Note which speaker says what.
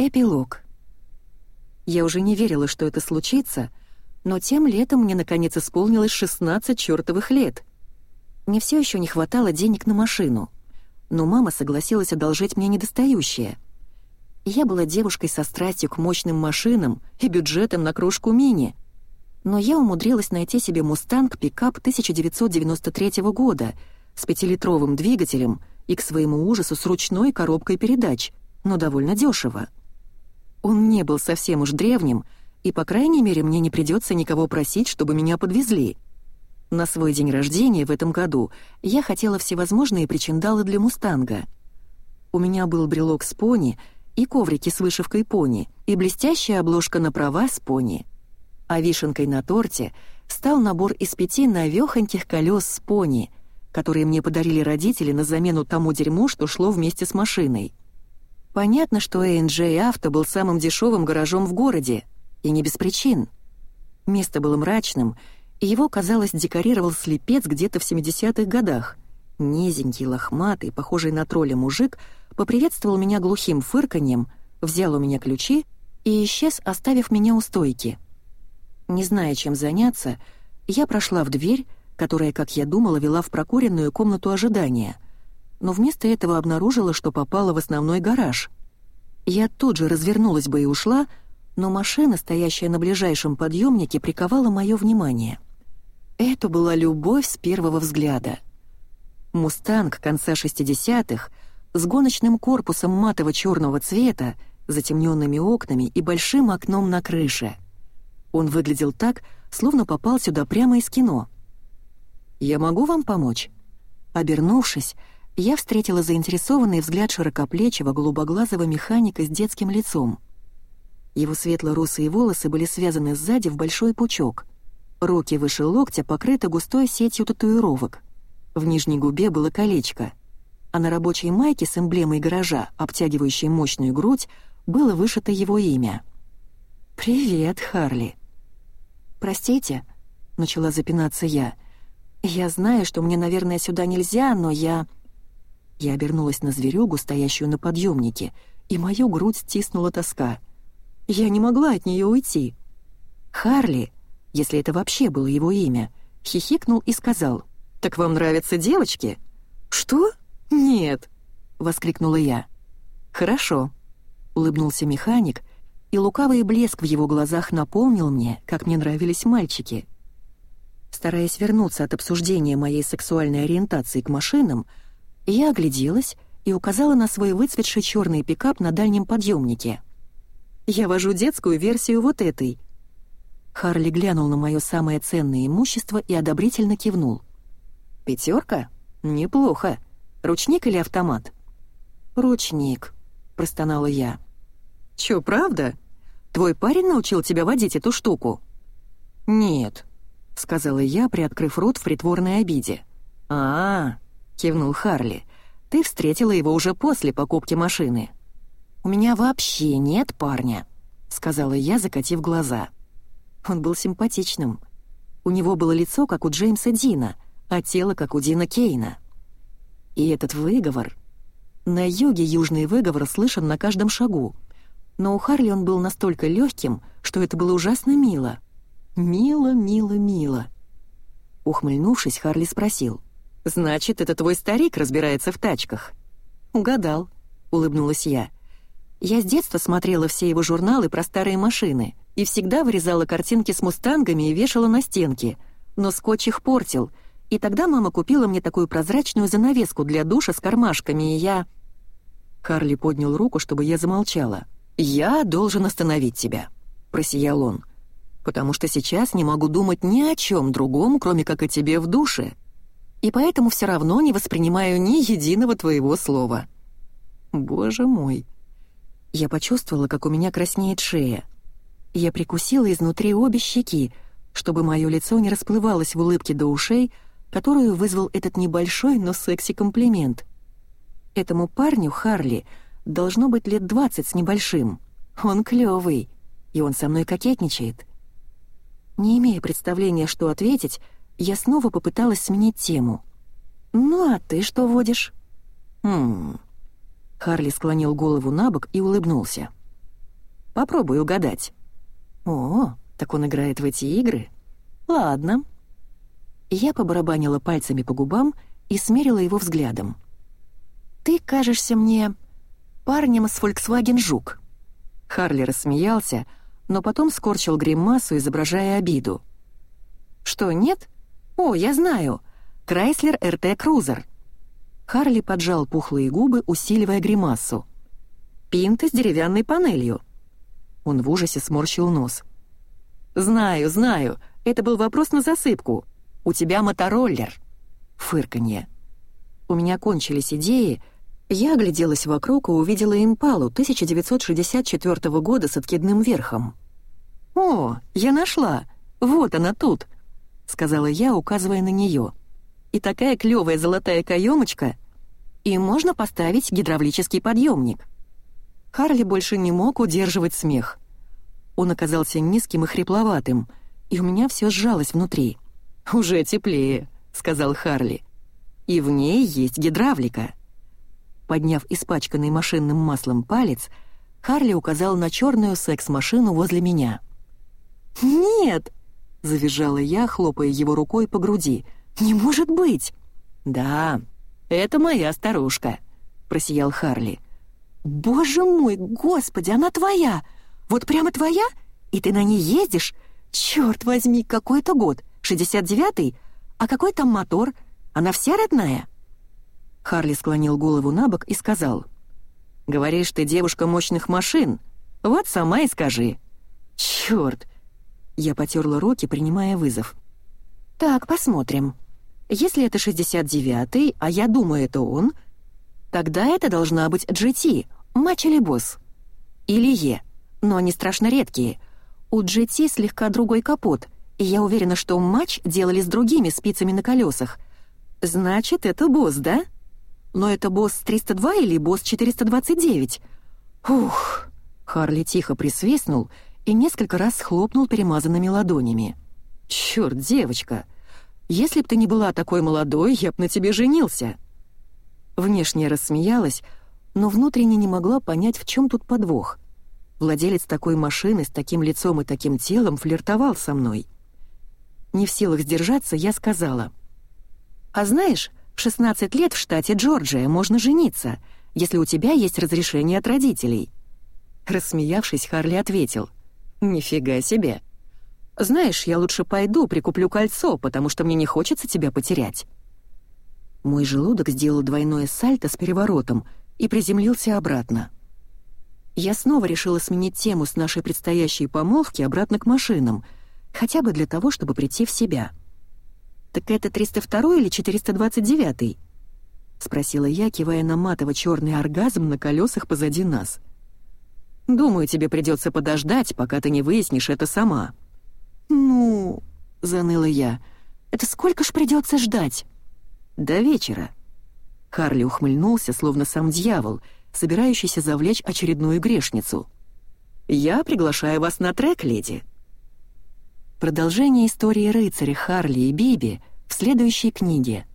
Speaker 1: Эпилог. Я уже не верила, что это случится, но тем летом мне наконец исполнилось 16 чертовых лет. Мне все еще не хватало денег на машину, но мама согласилась одолжить мне недостающее. Я была девушкой со страстью к мощным машинам и бюджетом на кружку мини, но я умудрилась найти себе «Мустанг» пикап 1993 года с пятилитровым двигателем и, к своему ужасу, с ручной коробкой передач, но довольно дешево. Он не был совсем уж древним, и, по крайней мере, мне не придется никого просить, чтобы меня подвезли. На свой день рождения в этом году я хотела всевозможные причиндалы для «Мустанга». У меня был брелок с пони и коврики с вышивкой пони, и блестящая обложка на права с пони. А вишенкой на торте стал набор из пяти навёхоньких колес с пони, которые мне подарили родители на замену тому дерьму, что шло вместе с машиной. Понятно, что A&J Авто был самым дешевым гаражом в городе, и не без причин. Место было мрачным, и его, казалось, декорировал слепец где-то в 70-х годах. Низенький, лохматый, похожий на тролля мужик поприветствовал меня глухим фырканьем, взял у меня ключи и исчез, оставив меня у стойки. Не зная, чем заняться, я прошла в дверь, которая, как я думала, вела в прокуренную комнату ожидания — но вместо этого обнаружила, что попала в основной гараж. Я тут же развернулась бы и ушла, но машина, стоящая на ближайшем подъемнике, приковала мое внимание. Это была любовь с первого взгляда. «Мустанг» конца 60-х с гоночным корпусом матово-черного цвета, затемненными окнами и большим окном на крыше. Он выглядел так, словно попал сюда прямо из кино. «Я могу вам помочь?» Обернувшись, я встретила заинтересованный взгляд широкоплечего голубоглазого механика с детским лицом. Его светло-русые волосы были связаны сзади в большой пучок. Руки выше локтя покрыты густой сетью татуировок. В нижней губе было колечко. А на рабочей майке с эмблемой гаража, обтягивающей мощную грудь, было вышито его имя. «Привет, Харли». «Простите», — начала запинаться я. «Я знаю, что мне, наверное, сюда нельзя, но я...» Я обернулась на зверюгу, стоящую на подъемнике, и мою грудь стиснула тоска. Я не могла от нее уйти. Харли, если это вообще было его имя, хихикнул и сказал, «Так вам нравятся девочки?» «Что? Нет!» — воскликнула я. «Хорошо», — улыбнулся механик, и лукавый блеск в его глазах наполнил мне, как мне нравились мальчики. Стараясь вернуться от обсуждения моей сексуальной ориентации к машинам, я огляделась и указала на свой выцветший черный пикап на дальнем подъемнике. «Я вожу детскую версию вот этой». Харли глянул на мое самое ценное имущество и одобрительно кивнул. «Пятерка? Неплохо. Ручник или автомат?» «Ручник», — простонала я. «Чё, правда? Твой парень научил тебя водить эту штуку?» «Нет», — сказала я, приоткрыв рот в притворной обиде. «А-а-а», кивнул Харли. «Ты встретила его уже после покупки машины». «У меня вообще нет парня», — сказала я, закатив глаза. Он был симпатичным. У него было лицо, как у Джеймса Дина, а тело, как у Дина Кейна. И этот выговор... На юге южный выговор слышен на каждом шагу, но у Харли он был настолько легким, что это было ужасно мило. Мило, мило, мило. Ухмыльнувшись, Харли спросил. «Значит, это твой старик разбирается в тачках». «Угадал», — улыбнулась я. «Я с детства смотрела все его журналы про старые машины и всегда вырезала картинки с мустангами и вешала на стенки, но скотч их портил, и тогда мама купила мне такую прозрачную занавеску для душа с кармашками, и я...» Карли поднял руку, чтобы я замолчала. «Я должен остановить тебя», — просиял он, «потому что сейчас не могу думать ни о чем другом, кроме как о тебе в душе» и поэтому все равно не воспринимаю ни единого твоего слова». «Боже мой!» Я почувствовала, как у меня краснеет шея. Я прикусила изнутри обе щеки, чтобы мое лицо не расплывалось в улыбке до ушей, которую вызвал этот небольшой, но секси-комплимент. Этому парню, Харли, должно быть лет двадцать с небольшим. Он клёвый, и он со мной кокетничает. Не имея представления, что ответить, я снова попыталась сменить тему. «Ну а ты что водишь?» «Хм...» Харли склонил голову на бок и улыбнулся. Попробуй угадать». «О, так он играет в эти игры? Ладно». Я побарабанила пальцами по губам и смерила его взглядом. «Ты кажешься мне парнем с Volkswagen Жук». Харли рассмеялся, но потом скорчил гримасу, изображая обиду. «Что, нет? О, я знаю. Крайслер РТ Крузер». Харли поджал пухлые губы, усиливая гримасу. «Пинта с деревянной панелью». Он в ужасе сморщил нос. «Знаю, знаю. Это был вопрос на засыпку. У тебя мотороллер». Фырканье. У меня кончились идеи. Я огляделась вокруг и увидела импалу 1964 года с откидным верхом. «О, я нашла! Вот она тут!» — сказала я, указывая на нее. «И такая клевая золотая каемочка! И можно поставить гидравлический подъемник!» Харли больше не мог удерживать смех. Он оказался низким и хрипловатым, и у меня все сжалось внутри. «Уже теплее», — сказал Харли. «И в ней есть гидравлика». Подняв испачканный машинным маслом палец, Харли указал на черную секс-машину возле меня. «Нет!» — завизжала я, хлопая его рукой по груди. «Не может быть!» «Да, это моя старушка», — просиял Харли. «Боже мой, господи, она твоя! Вот прямо твоя? И ты на ней ездишь? Черт возьми, какой это год? 69-й? А какой там мотор? Она вся родная?» Харли склонил голову на бок и сказал. «Говоришь, ты девушка мощных машин? Вот сама и скажи». «Черт!» Я потерла руки, принимая вызов. «Так, посмотрим. Если это 69-й, а я думаю, это он, тогда это должна быть GT, матч или босс. Или Е, но они страшно редкие. У GT слегка другой капот, и я уверена, что матч делали с другими спицами на колесах. Значит, это босс, да? Но это босс 302 или босс 429? Ух! Харли тихо присвистнул и несколько раз хлопнул перемазанными ладонями. «Чёрт, девочка! Если б ты не была такой молодой, я б на тебе женился!» Внешне рассмеялась, но внутренне не могла понять, в чем тут подвох. Владелец такой машины с таким лицом и таким телом флиртовал со мной. Не в силах сдержаться, я сказала. «А знаешь, в 16 лет в штате Джорджия можно жениться, если у тебя есть разрешение от родителей». Рассмеявшись, Харли ответил. «Нифига себе. Знаешь, я лучше пойду прикуплю кольцо, потому что мне не хочется тебя потерять». Мой желудок сделал двойное сальто с переворотом и приземлился обратно. Я снова решила сменить тему с нашей предстоящей помолвки обратно к машинам, хотя бы для того, чтобы прийти в себя. «Так это 302 или 429?» — спросила я, кивая на матово-черный оргазм на колесах позади нас. «Думаю, тебе придется подождать, пока ты не выяснишь это сама». «Ну...» — заныла я. «Это сколько ж придется ждать?» «До вечера». Харли ухмыльнулся, словно сам дьявол — собирающийся завлечь очередную грешницу. «Я приглашаю вас на трек, леди». Продолжение истории рыцаря Харли и Биби в следующей книге.